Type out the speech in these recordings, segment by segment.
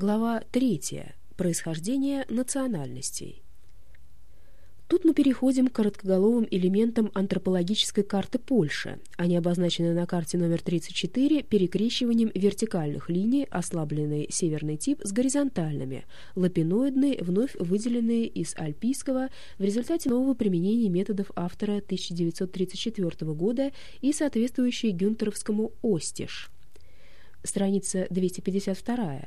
Глава 3. Происхождение национальностей. Тут мы переходим к короткоголовым элементам антропологической карты Польши. Они обозначены на карте номер 34 перекрещиванием вертикальных линий, ослабленный северный тип с горизонтальными, лапиноидный, вновь выделенные из альпийского в результате нового применения методов автора 1934 года и соответствующие гюнтеровскому «Остиш». Страница 252.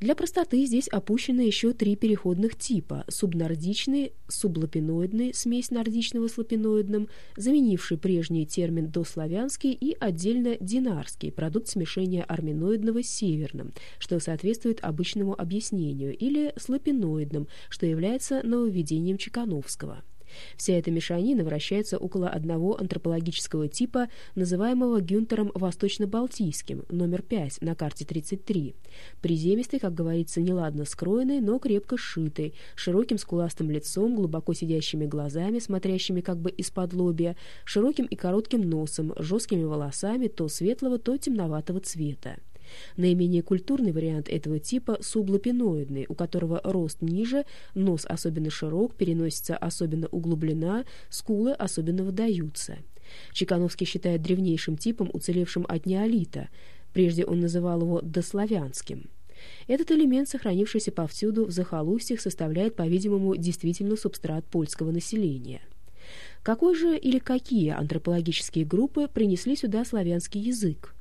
Для простоты здесь опущены еще три переходных типа – субнордичный, сублапиноидный, смесь нордичного с лапиноидным, заменивший прежний термин дославянский и отдельно динарский, продукт смешения арминоидного с северным, что соответствует обычному объяснению, или с лапиноидным, что является нововведением Чекановского. Вся эта мешанина вращается около одного антропологического типа, называемого Гюнтером Восточно-Балтийским, номер 5 на карте 33. Приземистый, как говорится, неладно скроенный, но крепко сшитый, широким скуластым лицом, глубоко сидящими глазами, смотрящими как бы из-под лобья, широким и коротким носом, жесткими волосами то светлого, то темноватого цвета. Наименее культурный вариант этого типа – сублапиноидный, у которого рост ниже, нос особенно широк, переносится особенно углублена, скулы особенно выдаются. Чекановский считает древнейшим типом, уцелевшим от неолита. Прежде он называл его дославянским. Этот элемент, сохранившийся повсюду в захолустьях, составляет, по-видимому, действительно субстрат польского населения. Какой же или какие антропологические группы принесли сюда славянский язык?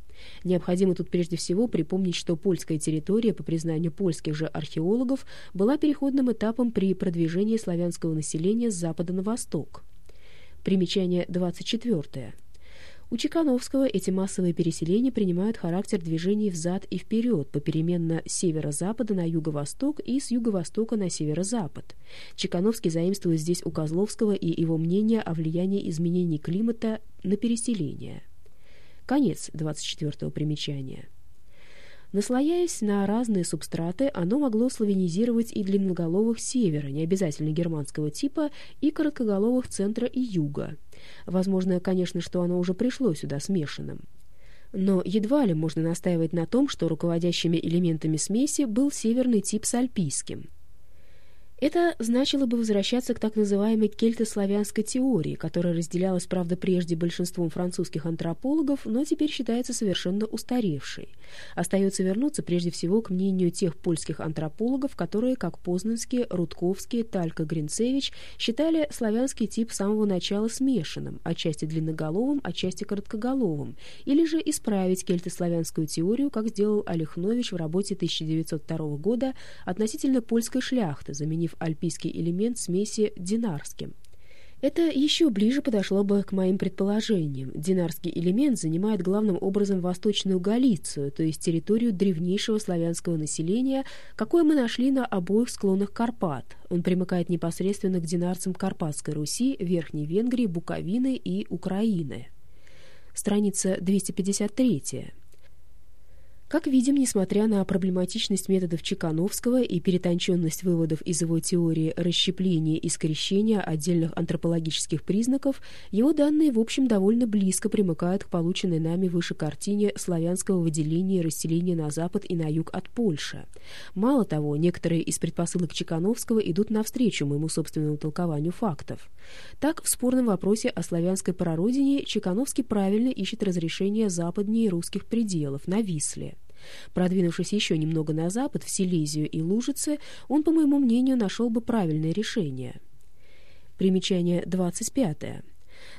Необходимо тут прежде всего припомнить, что польская территория, по признанию польских же археологов, была переходным этапом при продвижении славянского населения с запада на восток. Примечание 24. У Чекановского эти массовые переселения принимают характер движений взад и вперед, попеременно с северо-запада на юго-восток и с юго-востока на северо-запад. Чекановский заимствует здесь у Козловского и его мнение о влиянии изменений климата на переселение. Конец 24 примечания. Наслояясь на разные субстраты, оно могло славянизировать и длинноголовых севера, не обязательно германского типа, и короткоголовых центра и юга. Возможно, конечно, что оно уже пришло сюда смешанным. Но едва ли можно настаивать на том, что руководящими элементами смеси был северный тип с альпийским – это значило бы возвращаться к так называемой кельтославянской теории, которая разделялась, правда, прежде большинством французских антропологов, но теперь считается совершенно устаревшей. Остается вернуться прежде всего к мнению тех польских антропологов, которые, как Познанские, Рудковские, Талька, Гринцевич, считали славянский тип с самого начала смешанным, отчасти длинноголовым, отчасти короткоголовым, или же исправить кельтославянскую теорию, как сделал Олехнович в работе 1902 года относительно польской шляхты, заменив заменив альпийский элемент смеси динарским. Это еще ближе подошло бы к моим предположениям. Динарский элемент занимает главным образом Восточную Галицию, то есть территорию древнейшего славянского населения, какое мы нашли на обоих склонах Карпат. Он примыкает непосредственно к динарцам Карпатской Руси, Верхней Венгрии, Буковины и Украины. Страница 253. Как видим, несмотря на проблематичность методов Чекановского и перетонченность выводов из его теории расщепления и скрещения отдельных антропологических признаков, его данные, в общем, довольно близко примыкают к полученной нами выше картине славянского выделения и расселения на запад и на юг от Польши. Мало того, некоторые из предпосылок Чекановского идут навстречу моему собственному толкованию фактов. Так, в спорном вопросе о славянской прародине Чекановский правильно ищет разрешение западнее русских пределов, на Висле. Продвинувшись еще немного на запад, в Силезию и Лужицы, он, по моему мнению, нашел бы правильное решение. Примечание 25.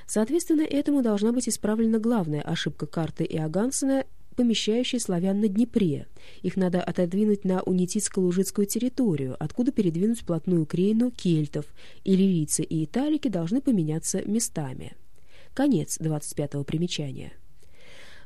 Соответственно, этому должна быть исправлена главная ошибка карты Иогансена, помещающая славян на Днепре. Их надо отодвинуть на унитицко-лужицкую территорию, откуда передвинуть вплотную к кельтов, и лилийцы и италики должны поменяться местами. Конец 25 примечания.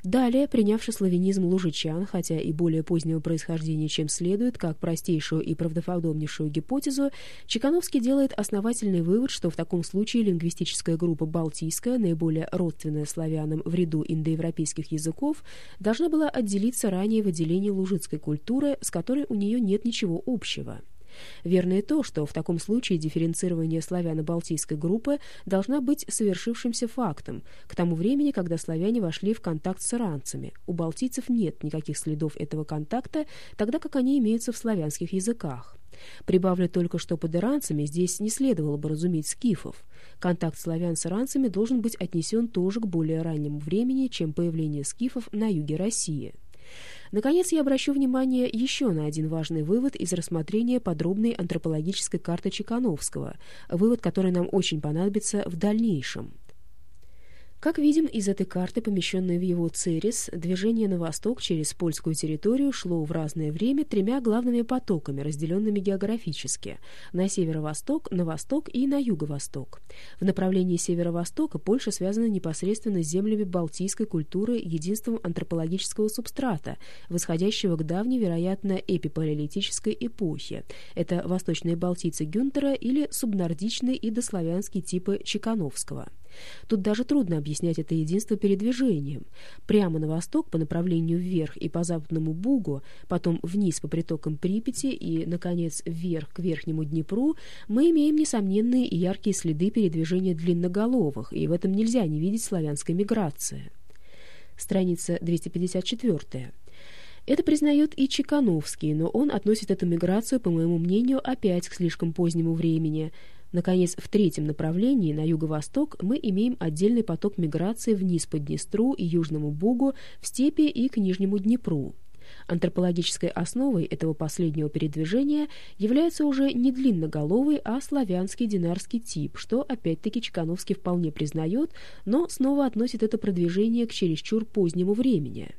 Далее, принявший славянизм лужичан, хотя и более позднего происхождения, чем следует, как простейшую и правдоподобнейшую гипотезу, Чекановский делает основательный вывод, что в таком случае лингвистическая группа «Балтийская», наиболее родственная славянам в ряду индоевропейских языков, должна была отделиться ранее в отделении лужицкой культуры, с которой у нее нет ничего общего. Верно и то, что в таком случае дифференцирование славяно-балтийской группы должна быть совершившимся фактом к тому времени, когда славяне вошли в контакт с иранцами. У балтийцев нет никаких следов этого контакта, тогда как они имеются в славянских языках. Прибавлю только, что под иранцами здесь не следовало бы разуметь скифов. Контакт славян с иранцами должен быть отнесен тоже к более раннему времени, чем появление скифов на юге России. Наконец, я обращу внимание еще на один важный вывод из рассмотрения подробной антропологической карты Чекановского, вывод, который нам очень понадобится в дальнейшем. Как видим из этой карты, помещенной в его Церес, движение на восток через польскую территорию шло в разное время тремя главными потоками, разделенными географически – на северо-восток, на восток и на юго-восток. В направлении северо-востока Польша связана непосредственно с землями балтийской культуры единством антропологического субстрата, восходящего к давней, вероятно, эпипалеолитической эпохе. Это восточные балтийцы Гюнтера или субнордичные и дославянские типы Чекановского. Тут даже трудно объяснять это единство передвижением. Прямо на восток по направлению вверх и по западному Бугу, потом вниз по притокам Припяти и, наконец, вверх к Верхнему Днепру мы имеем несомненные и яркие следы передвижения длинноголовых, и в этом нельзя не видеть славянской миграции. Страница 254. Это признает и Чекановский, но он относит эту миграцию, по моему мнению, опять к слишком позднему времени – Наконец, в третьем направлении, на юго-восток, мы имеем отдельный поток миграции вниз по Днестру и Южному Бугу, в степи и к Нижнему Днепру. Антропологической основой этого последнего передвижения является уже не длинноголовый, а славянский динарский тип, что опять-таки Чекановский вполне признает, но снова относит это продвижение к чересчур позднему времени.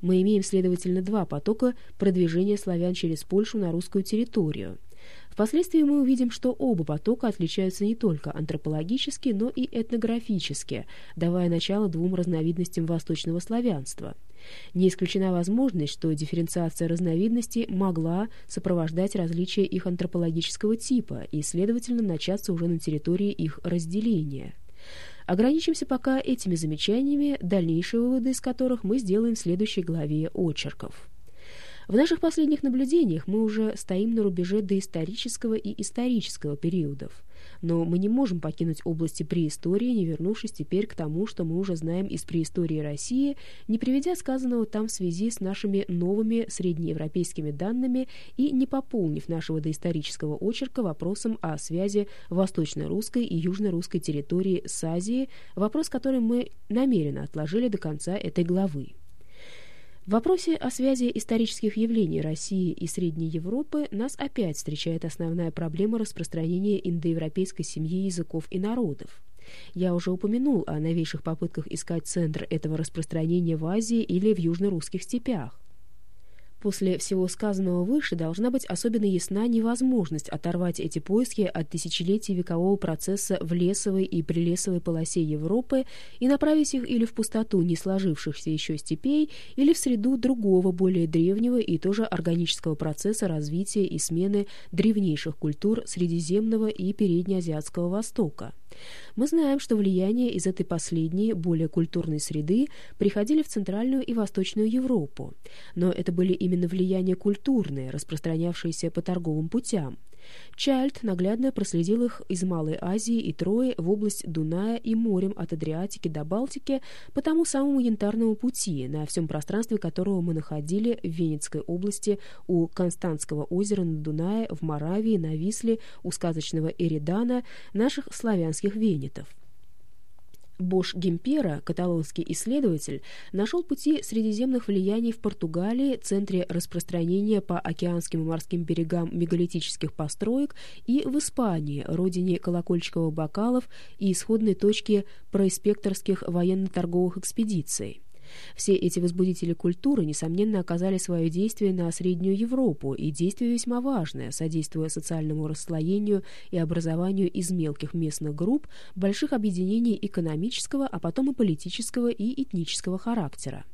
Мы имеем, следовательно, два потока продвижения славян через Польшу на русскую территорию – Впоследствии мы увидим, что оба потока отличаются не только антропологически, но и этнографически, давая начало двум разновидностям восточного славянства. Не исключена возможность, что дифференциация разновидностей могла сопровождать различия их антропологического типа и, следовательно, начаться уже на территории их разделения. Ограничимся пока этими замечаниями, дальнейшие выводы из которых мы сделаем в следующей главе очерков. В наших последних наблюдениях мы уже стоим на рубеже доисторического и исторического периодов, но мы не можем покинуть области преистории, не вернувшись теперь к тому, что мы уже знаем из преистории России, не приведя сказанного там в связи с нашими новыми среднеевропейскими данными и не пополнив нашего доисторического очерка вопросом о связи восточно-русской и южно-русской территории с Азией, вопрос, который мы намеренно отложили до конца этой главы. В вопросе о связи исторических явлений России и Средней Европы нас опять встречает основная проблема распространения индоевропейской семьи языков и народов. Я уже упомянул о новейших попытках искать центр этого распространения в Азии или в южно-русских степях. После всего сказанного выше должна быть особенно ясна невозможность оторвать эти поиски от тысячелетий векового процесса в лесовой и прилесовой полосе Европы и направить их или в пустоту не сложившихся еще степей, или в среду другого, более древнего и тоже органического процесса развития и смены древнейших культур Средиземного и Переднеазиатского Востока. Мы знаем, что влияния из этой последней, более культурной среды приходили в Центральную и Восточную Европу, но это были именно влияния культурные, распространявшиеся по торговым путям. Чайльд наглядно проследил их из Малой Азии и Трои в область Дуная и морем от Адриатики до Балтики по тому самому янтарному пути, на всем пространстве которого мы находили в Венецкой области у Константского озера на Дунае, в Моравии, на Висле, у сказочного Эридана, наших славянских венетов. Бош Гемпера, каталонский исследователь, нашел пути средиземных влияний в Португалии, центре распространения по океанским и морским берегам мегалитических построек, и в Испании, родине колокольчиковых бокалов и исходной точке происпекторских военно-торговых экспедиций. Все эти возбудители культуры, несомненно, оказали свое действие на Среднюю Европу, и действие весьма важное, содействуя социальному расслоению и образованию из мелких местных групп, больших объединений экономического, а потом и политического и этнического характера.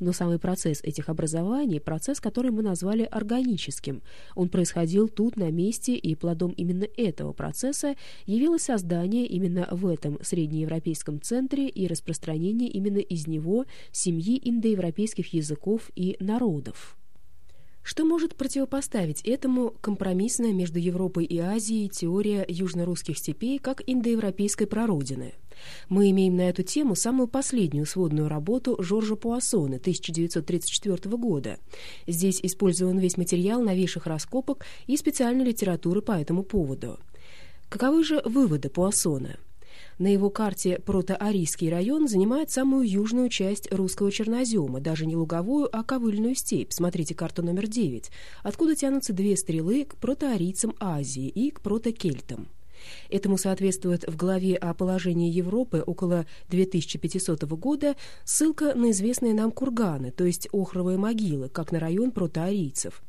Но самый процесс этих образований, процесс, который мы назвали органическим, он происходил тут, на месте, и плодом именно этого процесса явилось создание именно в этом среднеевропейском центре и распространение именно из него семьи индоевропейских языков и народов. Что может противопоставить этому компромиссная между Европой и Азией теория южно-русских степей как индоевропейской прародины? Мы имеем на эту тему самую последнюю сводную работу Жоржа Пуассона 1934 года. Здесь использован весь материал новейших раскопок и специальной литературы по этому поводу. Каковы же выводы Пуассона? На его карте протоарийский район занимает самую южную часть русского чернозема, даже не луговую, а ковыльную степь. Смотрите карту номер 9, откуда тянутся две стрелы к протоарийцам Азии и к протокельтам. Этому соответствует в главе о положении Европы около 2500 года ссылка на известные нам курганы, то есть охровые могилы, как на район протоарийцев.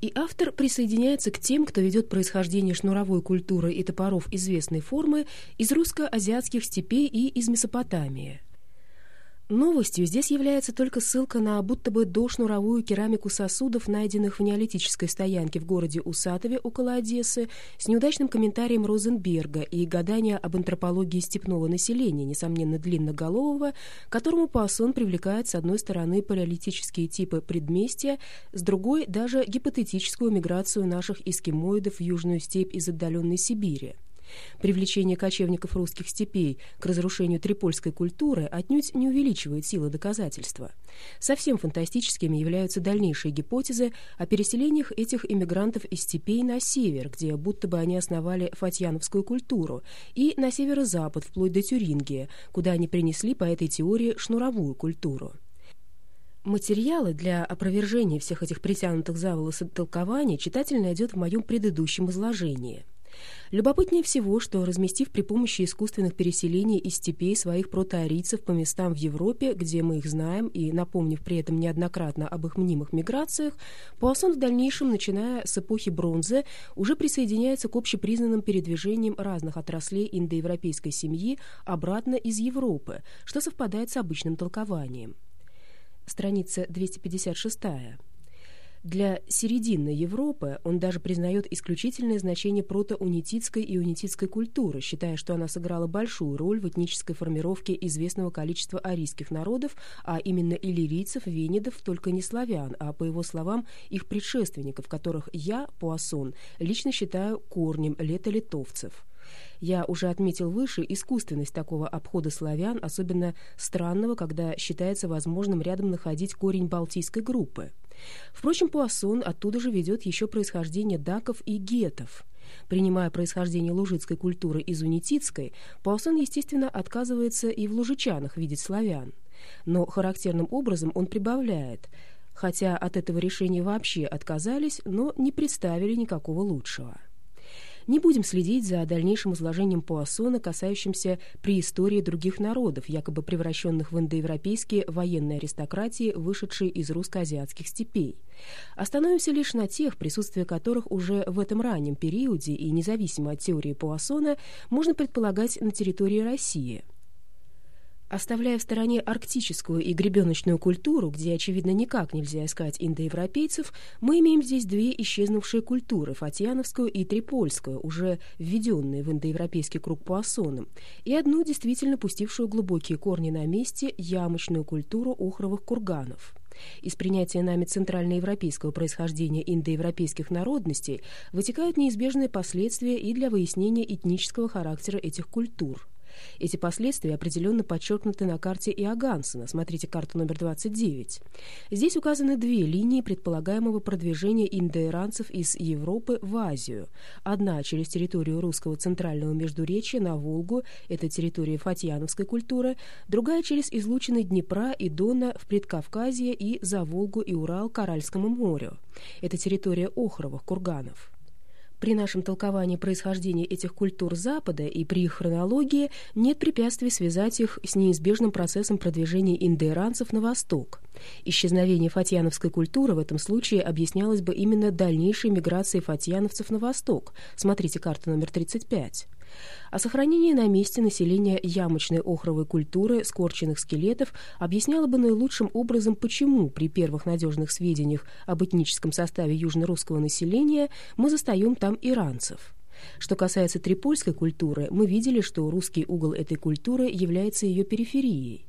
И автор присоединяется к тем, кто ведет происхождение шнуровой культуры и топоров известной формы из русско-азиатских степей и из Месопотамии. Новостью здесь является только ссылка на будто бы дошнуровую керамику сосудов, найденных в неолитической стоянке в городе Усатове около Одессы, с неудачным комментарием Розенберга и гадания об антропологии степного населения, несомненно длинноголового, которому Пассон привлекает с одной стороны палеолитические типы предместья, с другой даже гипотетическую миграцию наших эскимоидов в Южную степь из отдаленной Сибири. Привлечение кочевников русских степей к разрушению трипольской культуры отнюдь не увеличивает силы доказательства. Совсем фантастическими являются дальнейшие гипотезы о переселениях этих иммигрантов из степей на север, где будто бы они основали фатьяновскую культуру, и на северо-запад, вплоть до Тюрингии, куда они принесли по этой теории шнуровую культуру. Материалы для опровержения всех этих притянутых за волосы толкований читатель найдет в моем предыдущем изложении – Любопытнее всего, что, разместив при помощи искусственных переселений из степей своих протоарийцев по местам в Европе, где мы их знаем, и напомнив при этом неоднократно об их мнимых миграциях, Пуассон в дальнейшем, начиная с эпохи бронзы, уже присоединяется к общепризнанным передвижениям разных отраслей индоевропейской семьи обратно из Европы, что совпадает с обычным толкованием. Страница 256. Для серединной Европы он даже признает исключительное значение протоунититской и унититской культуры, считая, что она сыграла большую роль в этнической формировке известного количества арийских народов, а именно иллирийцев, венедов, только не славян, а, по его словам, их предшественников, которых я, Пуассон, лично считаю корнем летолитовцев. Я уже отметил выше искусственность такого обхода славян, особенно странного, когда считается возможным рядом находить корень балтийской группы. Впрочем, Пуассон оттуда же ведет еще происхождение даков и гетов. Принимая происхождение лужицкой культуры из унитицкой, Пуассон, естественно, отказывается и в лужичанах видеть славян. Но характерным образом он прибавляет – хотя от этого решения вообще отказались, но не представили никакого лучшего. Не будем следить за дальнейшим изложением Пуассона, касающимся преистории других народов, якобы превращенных в индоевропейские военные аристократии, вышедшие из русско-азиатских степей. Остановимся лишь на тех, присутствие которых уже в этом раннем периоде и независимо от теории Пуассона можно предполагать на территории России – Оставляя в стороне арктическую и гребеночную культуру, где, очевидно, никак нельзя искать индоевропейцев, мы имеем здесь две исчезнувшие культуры – фатьяновскую и трипольскую, уже введенные в индоевропейский круг Пуассоном, и одну, действительно пустившую глубокие корни на месте, ямочную культуру охровых курганов. Из принятия нами центральноевропейского происхождения индоевропейских народностей вытекают неизбежные последствия и для выяснения этнического характера этих культур – эти последствия определенно подчеркнуты на карте Иогансена. Смотрите карту номер 29. Здесь указаны две линии предполагаемого продвижения индоиранцев из Европы в Азию. Одна через территорию русского центрального междуречия на Волгу, это территория фатьяновской культуры, другая через излучины Днепра и Дона в Предкавказье и за Волгу и Урал к Аральскому морю. Это территория охровых курганов. При нашем толковании происхождения этих культур Запада и при их хронологии нет препятствий связать их с неизбежным процессом продвижения индоиранцев на восток. Исчезновение фатьяновской культуры в этом случае объяснялось бы именно дальнейшей миграцией фатьяновцев на восток. Смотрите карту номер 35 а сохранение на месте населения ямочной охровой культуры скорченных скелетов объясняло бы наилучшим образом, почему при первых надежных сведениях об этническом составе южно-русского населения мы застаем там иранцев. Что касается трипольской культуры, мы видели, что русский угол этой культуры является ее периферией.